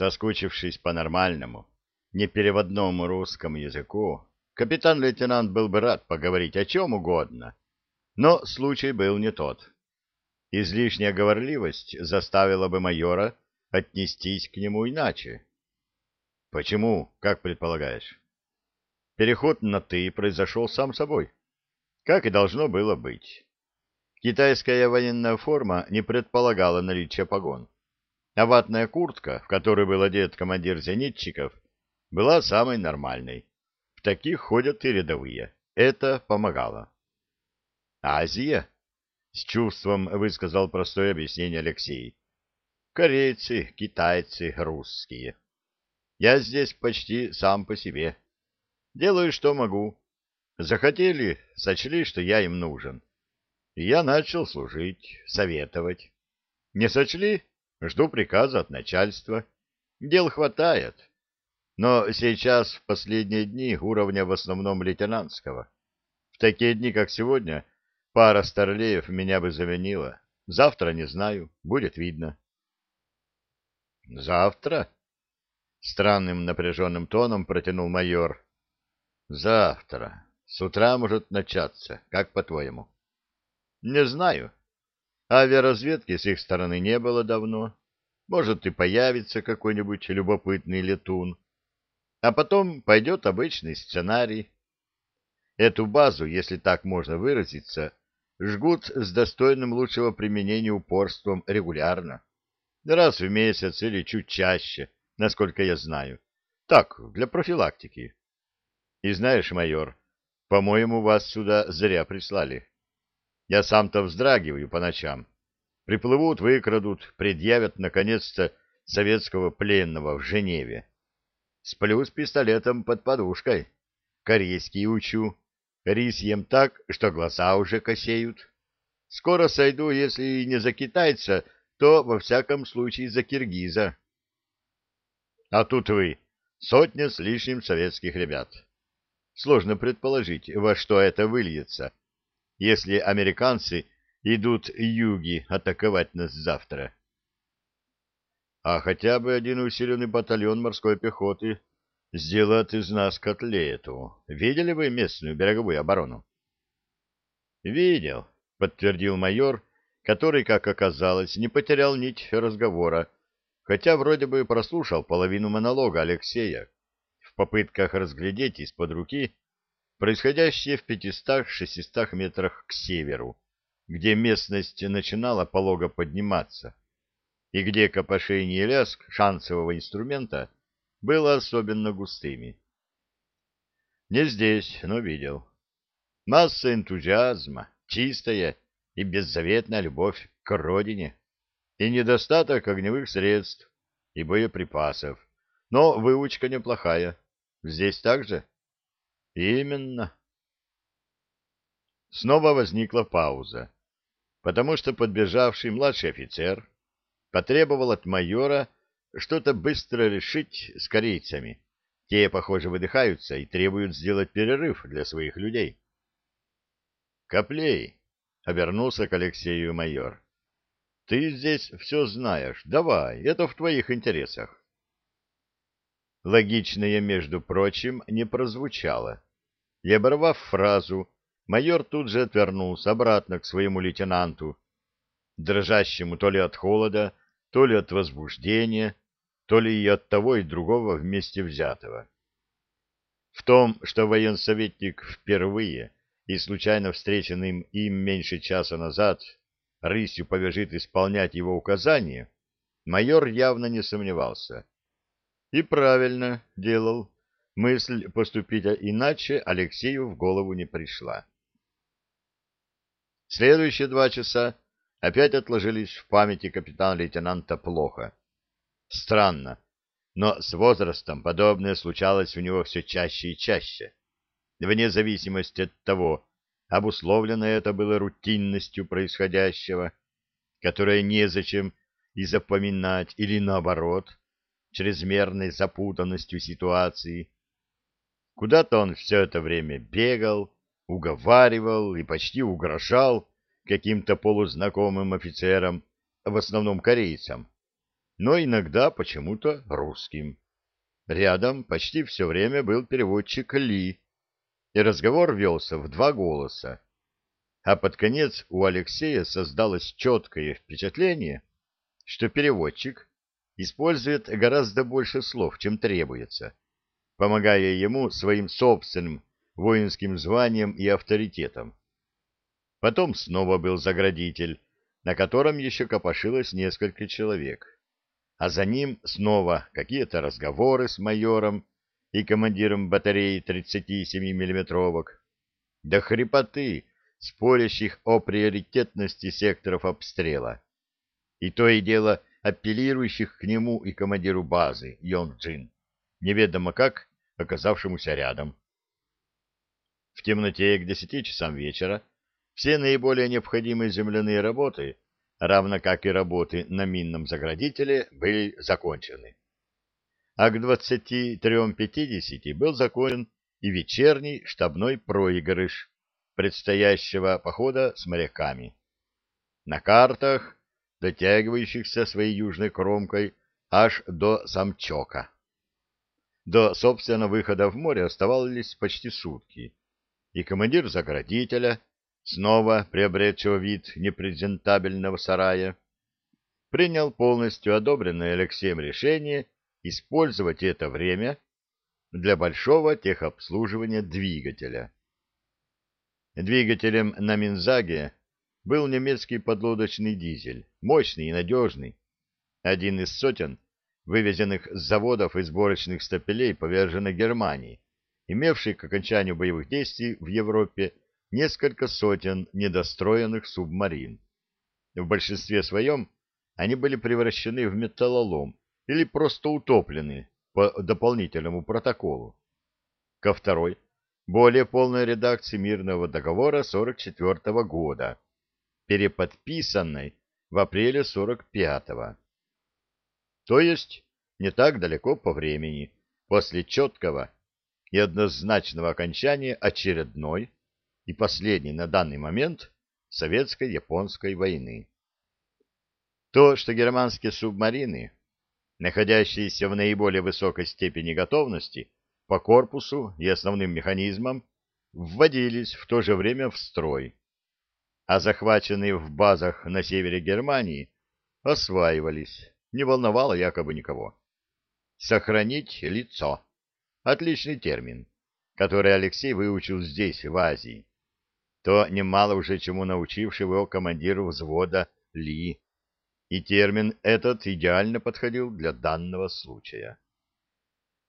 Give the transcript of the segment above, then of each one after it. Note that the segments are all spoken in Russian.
Соскучившись по-нормальному, непереводному русскому языку, капитан-лейтенант был бы рад поговорить о чем угодно, но случай был не тот. Излишняя говорливость заставила бы майора отнестись к нему иначе. Почему, как предполагаешь? Переход на «ты» произошел сам собой, как и должно было быть. Китайская военная форма не предполагала наличия погон, а ватная куртка, в которой был одет командир зенитчиков, была самой нормальной. В таких ходят и рядовые. Это помогало. Азия? С чувством высказал простое объяснение Алексей. Корейцы, китайцы, русские. Я здесь почти сам по себе. Делаю, что могу. Захотели, сочли, что я им нужен. И я начал служить, советовать. Не сочли? Жду приказа от начальства. Дел хватает. Но сейчас, в последние дни, уровня в основном лейтенантского. В такие дни, как сегодня, пара старлеев меня бы заменила. Завтра не знаю, будет видно. Завтра? Странным напряженным тоном протянул майор. Завтра. С утра может начаться. Как по-твоему? Не знаю. Авиаразведки с их стороны не было давно. Может, и появится какой-нибудь любопытный летун. А потом пойдет обычный сценарий. Эту базу, если так можно выразиться, жгут с достойным лучшего применения упорством регулярно. Раз в месяц или чуть чаще, насколько я знаю. Так, для профилактики. И знаешь, майор, по-моему, вас сюда зря прислали. Я сам-то вздрагиваю по ночам. Приплывут, выкрадут, предъявят, наконец-то, советского пленного в Женеве. Сплю с пистолетом под подушкой. Корейский учу. Рис ем так, что глаза уже косеют. Скоро сойду, если не за китайца, то, во всяком случае, за киргиза. А тут вы, сотня с лишним советских ребят. Сложно предположить, во что это выльется, если американцы идут юги атаковать нас завтра. А хотя бы один усиленный батальон морской пехоты сделает из нас котлету. Видели вы местную береговую оборону? Видел, подтвердил майор, который, как оказалось, не потерял нить разговора, хотя вроде бы прослушал половину монолога Алексея в попытках разглядеть из-под руки происходящее в пятистах-шестистах метрах к северу, где местность начинала полого подниматься, и где копошение лязг шансового инструмента было особенно густыми. Не здесь, но видел. Масса энтузиазма, чистая и беззаветная любовь к родине, и недостаток огневых средств и боеприпасов, но выучка неплохая. Здесь также? Именно. Снова возникла пауза потому что подбежавший младший офицер потребовал от майора что-то быстро решить с корейцами. Те, похоже, выдыхаются и требуют сделать перерыв для своих людей. «Коплей!» — обернулся к Алексею майор. «Ты здесь все знаешь. Давай, это в твоих интересах». Логичное, между прочим, не прозвучало. И, оборвав фразу, майор тут же отвернулся обратно к своему лейтенанту, дрожащему то ли от холода, то ли от возбуждения, то ли и от того и другого вместе взятого. В том, что военсоветник впервые и случайно встреченным им меньше часа назад рысью побежит исполнять его указания, майор явно не сомневался. И правильно делал. Мысль поступить иначе Алексею в голову не пришла. Следующие два часа опять отложились в памяти капитана-лейтенанта плохо. Странно, но с возрастом подобное случалось у него все чаще и чаще. Вне зависимости от того, обусловлено это было рутинностью происходящего, которое незачем и запоминать, или наоборот, чрезмерной запутанностью ситуации. Куда-то он все это время бегал, уговаривал и почти угрожал каким-то полузнакомым офицерам, в основном корейцам, но иногда почему-то русским. Рядом почти все время был переводчик Ли, и разговор велся в два голоса. А под конец у Алексея создалось четкое впечатление, что переводчик использует гораздо больше слов, чем требуется, помогая ему своим собственным воинским званием и авторитетом. Потом снова был заградитель, на котором еще копошилось несколько человек. А за ним снова какие-то разговоры с майором и командиром батареи 37 миллиметровок. До хрипоты, спорящих о приоритетности секторов обстрела. И то и дело апеллирующих к нему и командиру базы, Йон Джин, неведомо как оказавшемуся рядом. В темноте к десяти часам вечера все наиболее необходимые земляные работы, равно как и работы на минном заградителе, были закончены. А к 23.50 был закончен и вечерний штабной проигрыш предстоящего похода с моряками. На картах, дотягивающихся своей южной кромкой аж до Самчока. До, собственно, выхода в море оставались почти сутки, и командир заградителя, снова приобретшего вид непрезентабельного сарая, принял полностью одобренное Алексеем решение использовать это время для большого техобслуживания двигателя. Двигателем на Минзаге был немецкий подлодочный дизель, мощный и надежный, один из сотен, вывезенных с заводов и сборочных стапелей поверженной Германии, имевший к окончанию боевых действий в Европе несколько сотен недостроенных субмарин. В большинстве своем они были превращены в металлолом или просто утоплены по дополнительному протоколу. Ко второй, более полной редакции мирного договора 44 года, переподписанной в апреле 45-го. То есть не так далеко по времени, после четкого и однозначного окончания очередной и последней на данный момент советско-японской войны. То, что германские субмарины, находящиеся в наиболее высокой степени готовности по корпусу и основным механизмам, вводились в то же время в строй, а захваченные в базах на севере Германии осваивались, не волновало якобы никого. Сохранить лицо. Отличный термин, который Алексей выучил здесь, в Азии. То немало уже чему научивший его командиру взвода Ли. И термин этот идеально подходил для данного случая.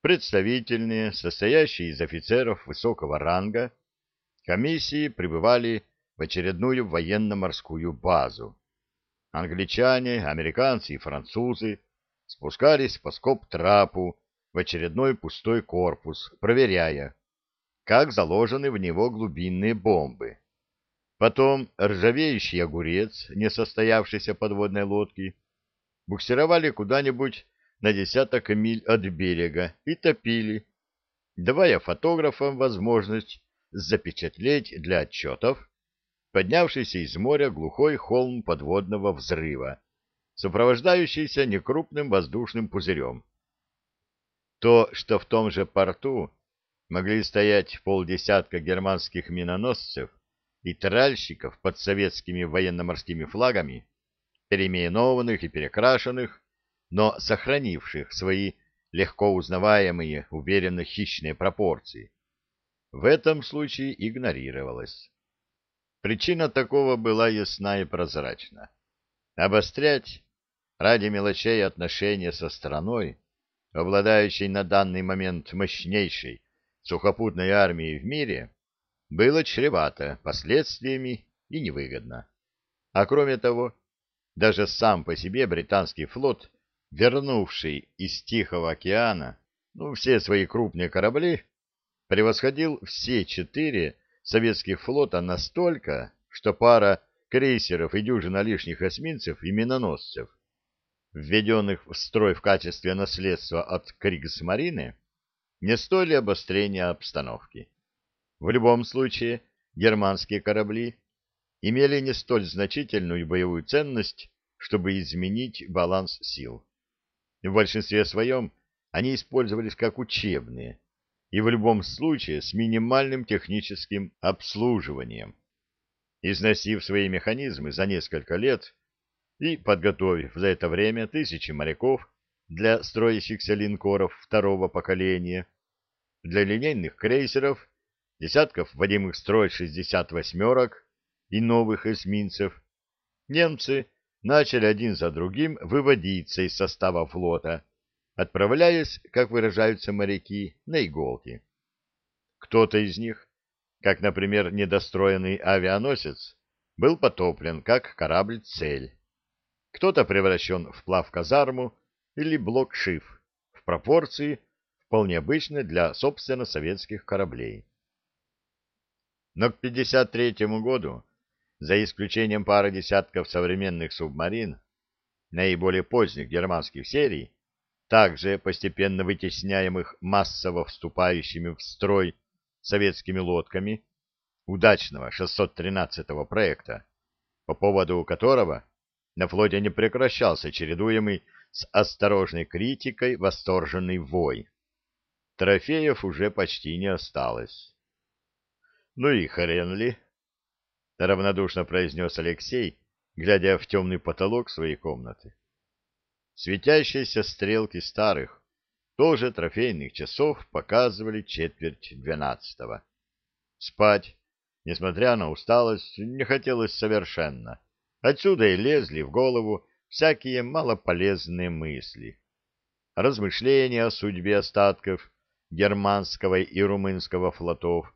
Представительные, состоящие из офицеров высокого ранга, комиссии прибывали в очередную военно-морскую базу. Англичане, американцы и французы спускались по скоб-трапу в очередной пустой корпус, проверяя, как заложены в него глубинные бомбы. Потом ржавеющий огурец, не состоявшийся подводной лодки, буксировали куда-нибудь на десяток миль от берега и топили, давая фотографам возможность запечатлеть для отчетов поднявшийся из моря глухой холм подводного взрыва, сопровождающийся некрупным воздушным пузырем. То, что в том же порту могли стоять полдесятка германских миноносцев и тральщиков под советскими военно-морскими флагами, переименованных и перекрашенных, но сохранивших свои легко узнаваемые, уверенно хищные пропорции, в этом случае игнорировалось. Причина такого была ясна и прозрачна. Обострять ради мелочей отношения со страной, обладающей на данный момент мощнейшей сухопутной армией в мире, было чревато последствиями и невыгодно. А кроме того, даже сам по себе британский флот, вернувший из Тихого океана ну, все свои крупные корабли, превосходил все четыре советских флота настолько, что пара крейсеров и дюжина лишних эсминцев и миноносцев введенных в строй в качестве наследства от Кригсмарины, не стоили обострения обстановки. В любом случае, германские корабли имели не столь значительную боевую ценность, чтобы изменить баланс сил. В большинстве своем они использовались как учебные и в любом случае с минимальным техническим обслуживанием. Износив свои механизмы за несколько лет и подготовив за это время тысячи моряков для строящихся линкоров второго поколения, для линейных крейсеров, десятков вводимых в строй 68-ерок и новых эсминцев, немцы начали один за другим выводиться из состава флота, отправляясь, как выражаются моряки, на иголки. Кто-то из них, как, например, недостроенный авианосец, был потоплен, как корабль-цель. Кто-то превращен в плав-казарму или блок-шиф в пропорции, вполне обычной для, собственно, советских кораблей. Но к 1953 году за исключением пары десятков современных субмарин, наиболее поздних германских серий, также постепенно вытесняемых массово вступающими в строй советскими лодками, удачного 613-го проекта, по поводу которого на флоте не прекращался чередуемый с осторожной критикой восторженный вой. Трофеев уже почти не осталось. Ну и хрен ли, — равнодушно произнес Алексей, глядя в темный потолок своей комнаты. Светящиеся стрелки старых, тоже трофейных часов, показывали четверть двенадцатого. Спать, несмотря на усталость, не хотелось совершенно. Отсюда и лезли в голову всякие малополезные мысли. Размышления о судьбе остатков германского и румынского флотов,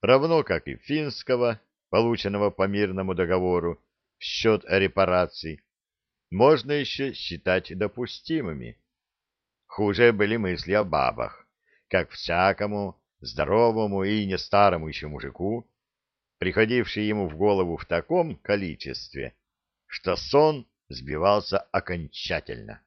равно как и финского, полученного по мирному договору в счет репараций, можно еще считать допустимыми. Хуже были мысли о бабах, как всякому здоровому и не старому еще мужику, приходившие ему в голову в таком количестве, что сон сбивался окончательно.